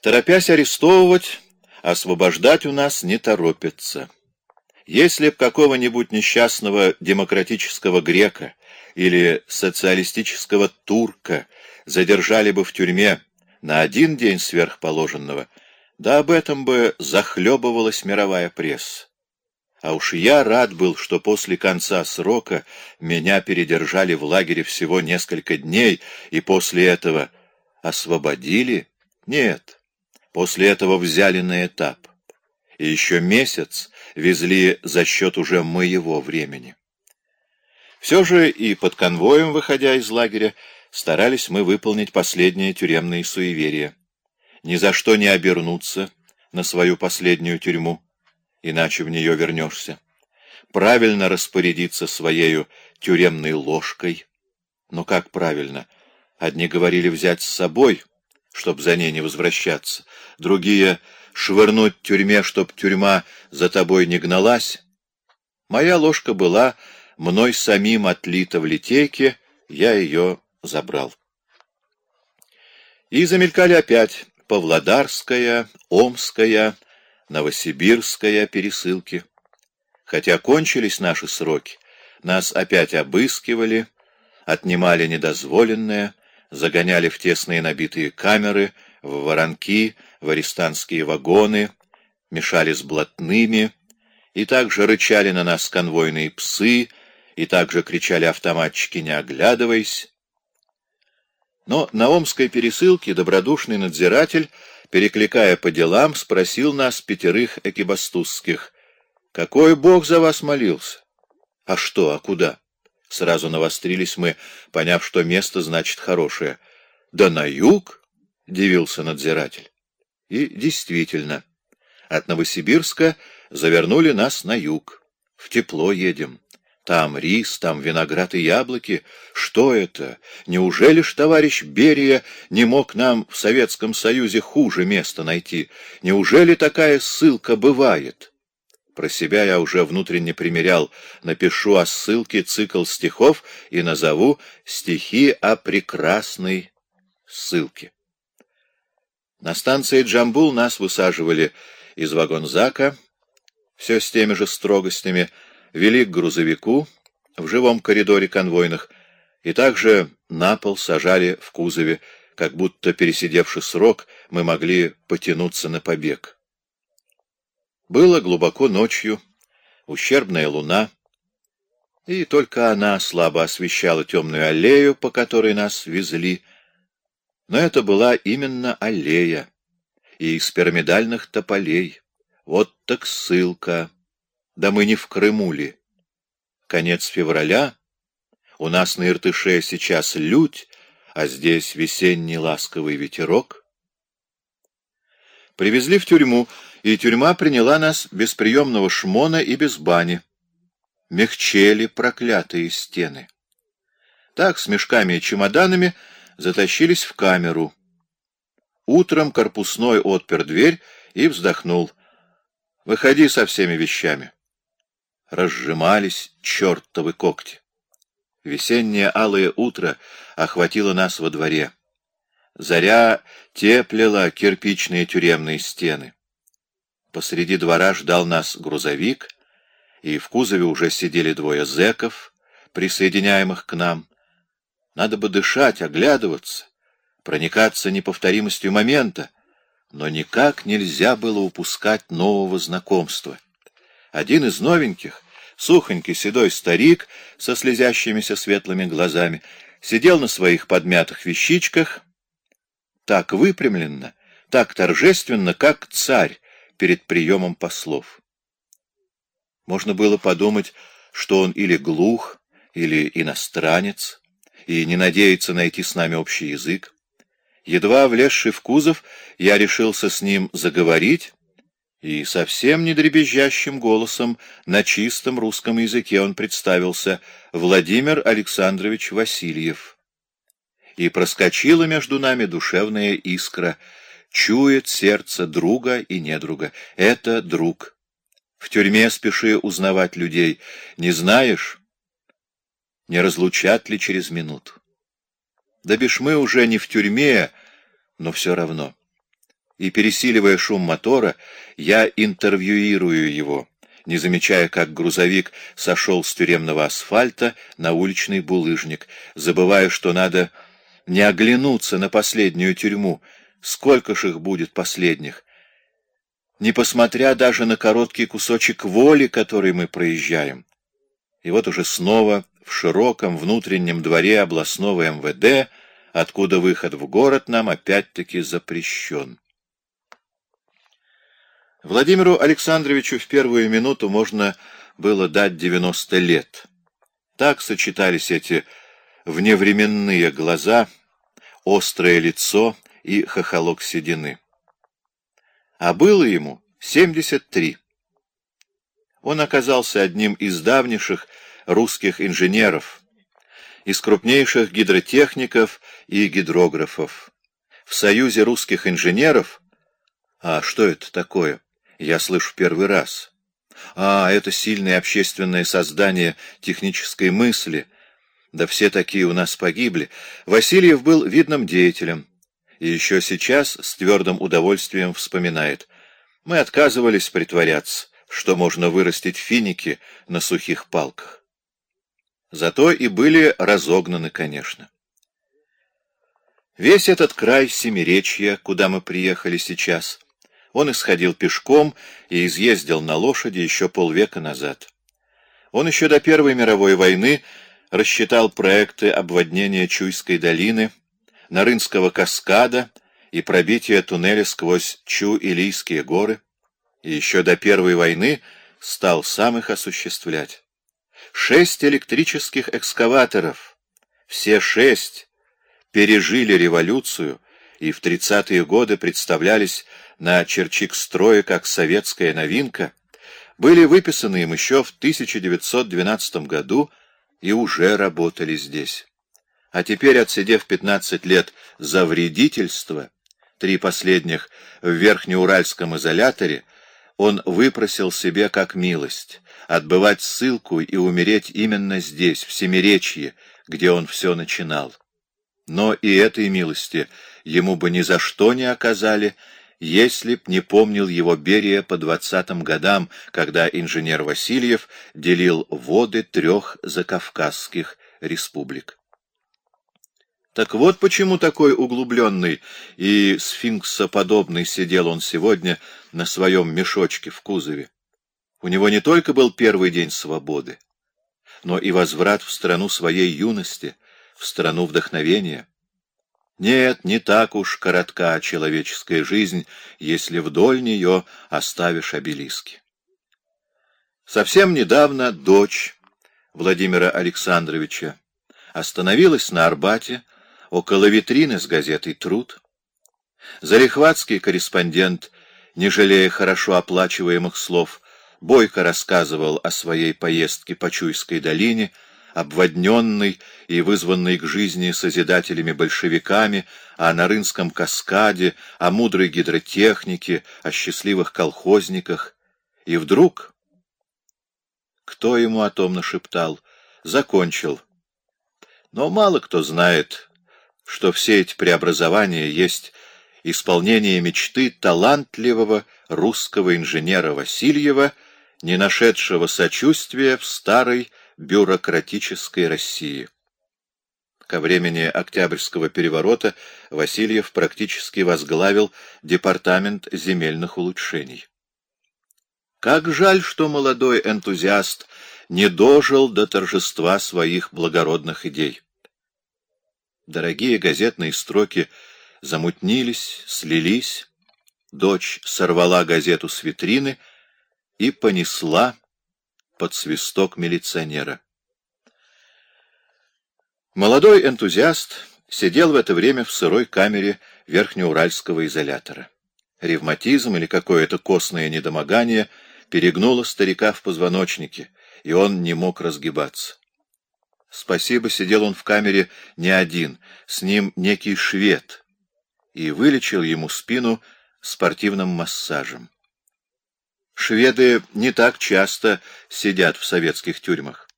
Торопясь арестовывать, освобождать у нас не торопится. Если б какого-нибудь несчастного демократического грека или социалистического турка задержали бы в тюрьме на один день сверхположенного, да об этом бы захлебывалась мировая пресса. А уж я рад был, что после конца срока меня передержали в лагере всего несколько дней, и после этого освободили? Нет, после этого взяли на этап. И еще месяц везли за счет уже моего времени. Все же и под конвоем, выходя из лагеря, старались мы выполнить последние тюремные суеверия. Ни за что не обернуться на свою последнюю тюрьму, иначе в нее вернешься. Правильно распорядиться своею тюремной ложкой. Но как правильно? Одни говорили взять с собой, чтоб за ней не возвращаться, другие — швырнуть тюрьме, чтоб тюрьма за тобой не гналась. Моя ложка была мной самим отлита в литейке, я ее забрал. И замелькали опять Павлодарская, Омская, Новосибирская пересылки. Хотя кончились наши сроки, нас опять обыскивали, отнимали недозволенное, загоняли в тесные набитые камеры, в воронки, в арестантские вагоны, мешали с блатными, и также рычали на нас конвойные псы, и также кричали автоматчики «не оглядываясь». Но на Омской пересылке добродушный надзиратель, перекликая по делам, спросил нас, пятерых экибастузских, «Какой бог за вас молился?» «А что, а куда?» Сразу навострились мы, поняв, что место значит хорошее. «Да на юг?» — дивился надзиратель. И действительно, от Новосибирска завернули нас на юг. В тепло едем. Там рис, там виноград и яблоки. Что это? Неужели ж товарищ Берия не мог нам в Советском Союзе хуже места найти? Неужели такая ссылка бывает? Про себя я уже внутренне примерял. Напишу о ссылке цикл стихов и назову «Стихи о прекрасной ссылке». На станции Джамбул нас высаживали из вагонзака, все с теми же строгостями, вели к грузовику в живом коридоре конвойных и также на пол сажали в кузове, как будто, пересидевший срок, мы могли потянуться на побег. Было глубоко ночью, ущербная луна, и только она слабо освещала темную аллею, по которой нас везли. Но это была именно аллея, и из пирамидальных тополей. Вот так ссылка. Да мы не в Крыму ли? Конец февраля. У нас на Иртыше сейчас лють, а здесь весенний ласковый ветерок. Привезли в тюрьму, и тюрьма приняла нас без приемного шмона и без бани. Мягчели проклятые стены. Так, с мешками и чемоданами, затащились в камеру. Утром корпусной отпер дверь и вздохнул. «Выходи со всеми вещами» разжимались чертовы когти. Весеннее алое утро охватило нас во дворе. Заря теплила кирпичные тюремные стены. Посреди двора ждал нас грузовик, и в кузове уже сидели двое зэков, присоединяемых к нам. Надо бы дышать, оглядываться, проникаться неповторимостью момента, но никак нельзя было упускать нового знакомства. Один из новеньких, сухонький седой старик со слезящимися светлыми глазами, сидел на своих подмятых вещичках, так выпрямленно, так торжественно, как царь перед приемом послов. Можно было подумать, что он или глух, или иностранец, и не надеется найти с нами общий язык. Едва влезший в кузов, я решился с ним заговорить, и совсем не дребезжащим голосом на чистом русском языке он представился Владимир Александрович Васильев. И проскочила между нами душевная искра, чует сердце друга и недруга. Это друг. В тюрьме спеши узнавать людей. Не знаешь, не разлучат ли через минуту. Да бишь мы уже не в тюрьме, но все равно. и, пересиливая шум мотора, я интервьюирую его, не замечая, как грузовик сошел с тюремного асфальта на уличный булыжник, забывая, что надо не оглянуться на последнюю тюрьму, сколько ж их будет последних, не посмотря даже на короткий кусочек воли, который мы проезжаем. И вот уже снова в широком внутреннем дворе областного МВД, откуда выход в город нам опять-таки запрещен. Владимиру Александровичу в первую минуту можно было дать 90 лет. Так сочетались эти вневременные глаза, острое лицо и хохолок седины. А было ему 73. Он оказался одним из давнейших русских инженеров, из крупнейших гидротехников и гидрографов. В Союзе русских инженеров... А что это такое? Я слышу первый раз. А, это сильное общественное создание технической мысли. Да все такие у нас погибли. Васильев был видным деятелем. И еще сейчас с твердым удовольствием вспоминает. Мы отказывались притворяться, что можно вырастить финики на сухих палках. Зато и были разогнаны, конечно. Весь этот край Семиречья, куда мы приехали сейчас — он исходил пешком и изъездил на лошади еще полвека назад. Он еще до Первой мировой войны рассчитал проекты обводнения Чуйской долины, Нарынского каскада и пробития туннеля сквозь Чу-Илийские горы, и еще до Первой войны стал сам их осуществлять. Шесть электрических экскаваторов, все шесть пережили революцию и в тридцатые годы представлялись на черчик строя как советская новинка, были выписаны им еще в 1912 году и уже работали здесь. А теперь, отсидев 15 лет за вредительство, три последних в Верхнеуральском изоляторе, он выпросил себе как милость отбывать ссылку и умереть именно здесь, в Семиречье, где он все начинал. Но и этой милости ему бы ни за что не оказали, если б не помнил его Берия по двадцатым годам, когда инженер Васильев делил воды трех закавказских республик. Так вот почему такой углубленный и сфинксоподобный сидел он сегодня на своем мешочке в кузове. У него не только был первый день свободы, но и возврат в страну своей юности, в страну вдохновения. Нет, не так уж коротка человеческая жизнь, если вдоль нее оставишь обелиски. Совсем недавно дочь Владимира Александровича остановилась на Арбате около витрины с газетой «Труд». Залихватский корреспондент, не жалея хорошо оплачиваемых слов, бойко рассказывал о своей поездке по Чуйской долине, обводненный и вызванный к жизни созидателями-большевиками, о Нарынском каскаде, о мудрой гидротехнике, о счастливых колхозниках. И вдруг... Кто ему о том нашептал? Закончил. Но мало кто знает, что все эти преобразования есть исполнение мечты талантливого русского инженера Васильева, не нашедшего сочувствия в старой бюрократической России. Ко времени Октябрьского переворота Васильев практически возглавил Департамент земельных улучшений. Как жаль, что молодой энтузиаст не дожил до торжества своих благородных идей. Дорогие газетные строки замутнились, слились, дочь сорвала газету с витрины и понесла под свисток милиционера. Молодой энтузиаст сидел в это время в сырой камере верхнеуральского изолятора. Ревматизм или какое-то костное недомогание перегнуло старика в позвоночнике, и он не мог разгибаться. Спасибо, сидел он в камере не один, с ним некий швед, и вылечил ему спину спортивным массажем. Шведы не так часто сидят в советских тюрьмах.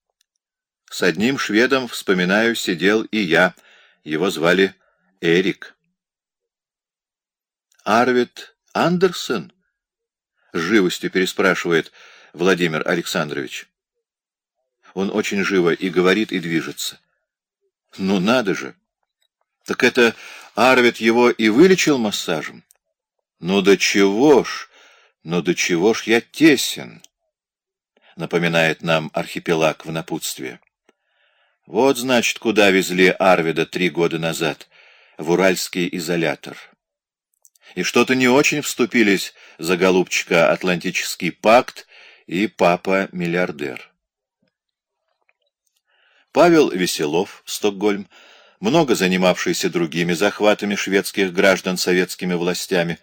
С одним шведом, вспоминаю, сидел и я. Его звали Эрик. Арвид Андерсон? — живостью переспрашивает Владимир Александрович. Он очень живо и говорит, и движется. Ну надо же! Так это Арвид его и вылечил массажем? Ну до чего ж, ну до чего ж я тесен? Напоминает нам архипелаг в напутствие. Вот, значит, куда везли Арвида три года назад, в уральский изолятор. И что-то не очень вступились за голубчика Атлантический пакт и папа-миллиардер. Павел Веселов, Стокгольм, много занимавшийся другими захватами шведских граждан советскими властями,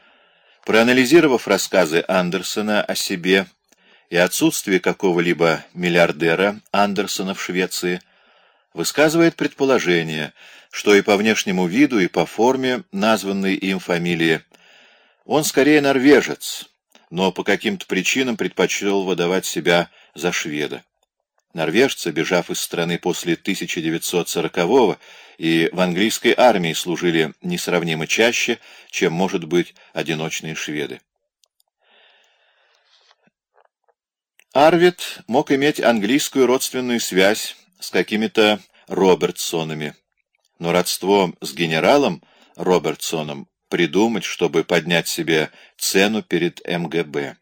проанализировав рассказы Андерсона о себе и отсутствие какого-либо миллиардера Андерсона в Швеции, высказывает предположение, что и по внешнему виду, и по форме названной им фамилии он скорее норвежец, но по каким-то причинам предпочел выдавать себя за шведа. Норвежцы, бежав из страны после 1940-го, и в английской армии служили несравнимо чаще, чем, может быть, одиночные шведы. Арвид мог иметь английскую родственную связь с какими-то Робертсонами, но родство с генералом Робертсоном придумать, чтобы поднять себе цену перед МГБ.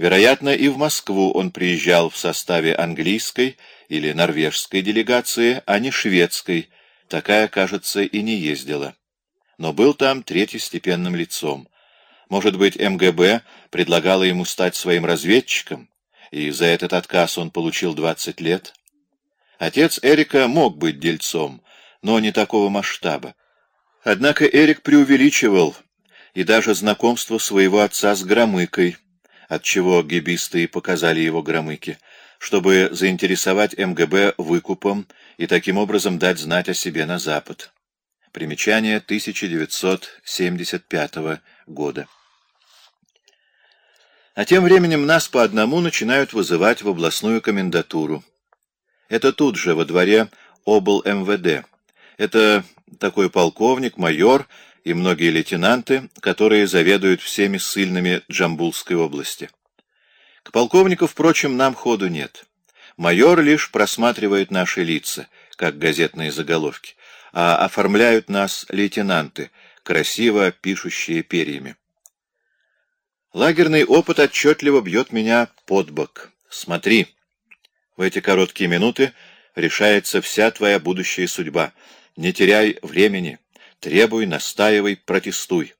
Вероятно, и в Москву он приезжал в составе английской или норвежской делегации, а не шведской, такая, кажется, и не ездила. Но был там третьестепенным лицом. Может быть, МГБ предлагала ему стать своим разведчиком, и за этот отказ он получил 20 лет. Отец Эрика мог быть дельцом, но не такого масштаба. Однако Эрик преувеличивал, и даже знакомство своего отца с Громыкой — отчего гибисты показали его громыки, чтобы заинтересовать МГБ выкупом и таким образом дать знать о себе на Запад. Примечание 1975 года. А тем временем нас по одному начинают вызывать в областную комендатуру. Это тут же, во дворе обл. МВД. Это такой полковник, майор и многие лейтенанты, которые заведуют всеми ссыльными Джамбулской области. К полковнику, впрочем, нам ходу нет. Майор лишь просматривает наши лица, как газетные заголовки, а оформляют нас лейтенанты, красиво пишущие перьями. Лагерный опыт отчетливо бьет меня под бок. Смотри, в эти короткие минуты решается вся твоя будущая судьба. Не теряй времени. Требуй, настаивай, протестуй.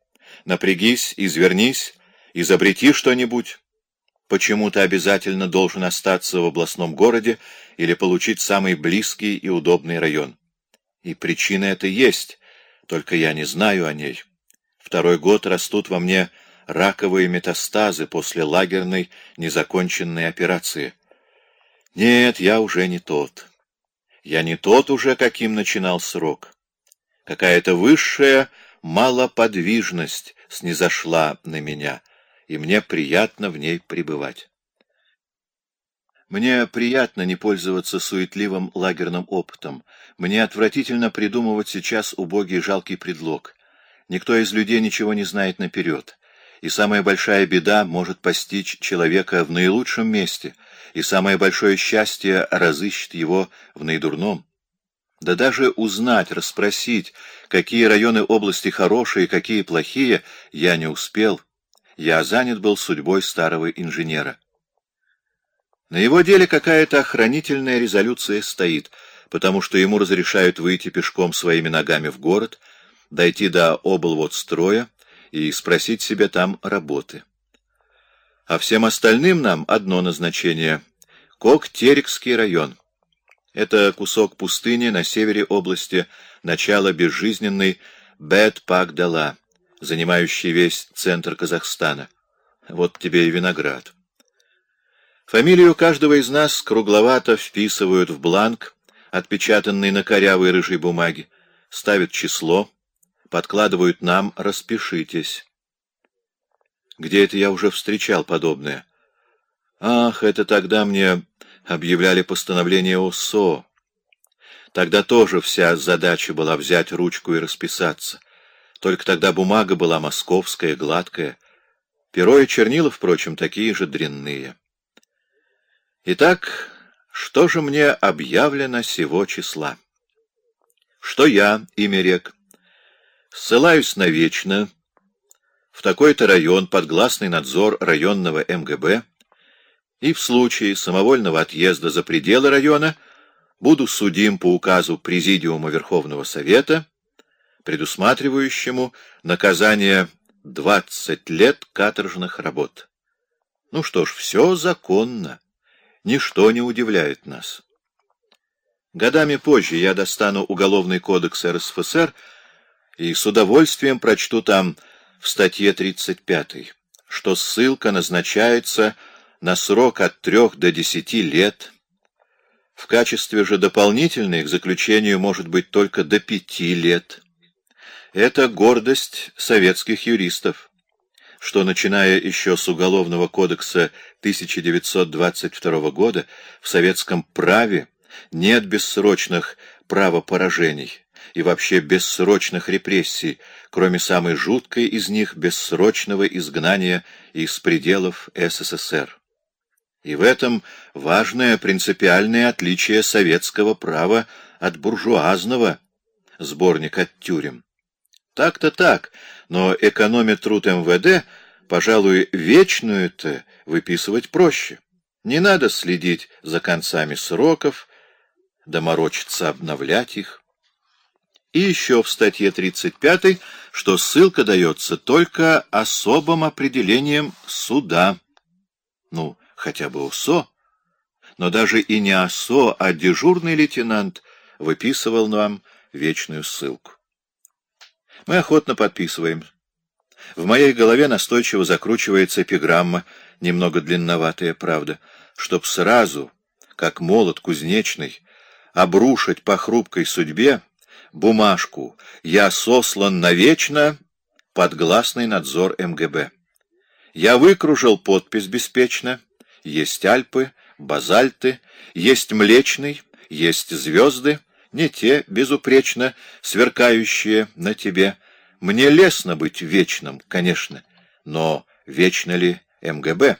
Напрягись, извернись, изобрети что-нибудь. Почему ты обязательно должен остаться в областном городе или получить самый близкий и удобный район? И причина это есть, только я не знаю о ней. Второй год растут во мне раковые метастазы после лагерной незаконченной операции. Нет, я уже не тот. Я не тот уже, каким начинал срок. Какая-то высшая малоподвижность снизошла на меня, и мне приятно в ней пребывать. Мне приятно не пользоваться суетливым лагерным опытом. Мне отвратительно придумывать сейчас убогий жалкий предлог. Никто из людей ничего не знает наперед. И самая большая беда может постичь человека в наилучшем месте, и самое большое счастье разыщет его в наидурном. Да даже узнать, расспросить, какие районы области хорошие, какие плохие, я не успел. Я занят был судьбой старого инженера. На его деле какая-то охранительная резолюция стоит, потому что ему разрешают выйти пешком своими ногами в город, дойти до облводстроя и спросить себе там работы. А всем остальным нам одно назначение — Коктерикский район. Это кусок пустыни на севере области, начало безжизненной Бет-Пак-Дала, занимающий весь центр Казахстана. Вот тебе и виноград. Фамилию каждого из нас кругловато вписывают в бланк, отпечатанный на корявой рыжей бумаге, ставят число, подкладывают нам «распишитесь». Где это я уже встречал подобное? Ах, это тогда мне объявляли постановление ОСО. Тогда тоже вся задача была взять ручку и расписаться. Только тогда бумага была московская, гладкая. Перо и чернила, впрочем, такие же дрянные. Итак, что же мне объявлено сего числа? Что я, имя рек, ссылаюсь навечно в такой-то район под гласный надзор районного МГБ и в случае самовольного отъезда за пределы района буду судим по указу Президиума Верховного Совета, предусматривающему наказание 20 лет каторжных работ. Ну что ж, все законно, ничто не удивляет нас. Годами позже я достану Уголовный кодекс РСФСР и с удовольствием прочту там в статье 35, что ссылка назначается на срок от трех до десяти лет. В качестве же дополнительной к заключению может быть только до пяти лет. Это гордость советских юристов, что, начиная еще с Уголовного кодекса 1922 года, в советском праве нет бессрочных правопоражений и вообще бессрочных репрессий, кроме самой жуткой из них бессрочного изгнания из пределов СССР. И в этом важное принципиальное отличие советского права от буржуазного, сборник от тюрем. Так-то так, но экономя труд МВД, пожалуй, вечную-то выписывать проще. Не надо следить за концами сроков, доморочиться обновлять их. И еще в статье 35, что ссылка дается только особым определением суда. Ну, хотя бы УСО. Но даже и не ОСО, а дежурный лейтенант выписывал нам вечную ссылку. Мы охотно подписываем. В моей голове настойчиво закручивается эпиграмма, немного длинноватая, правда, чтоб сразу, как молот кузнечный, обрушить по хрупкой судьбе бумажку «Я сослан навечно» под гласный надзор МГБ. Я выкружил подпись беспечно, есть Альпы, базальты, есть Млечный, есть звезды, не те, безупречно, сверкающие на тебе. Мне лестно быть вечным, конечно, но вечно ли МГБ?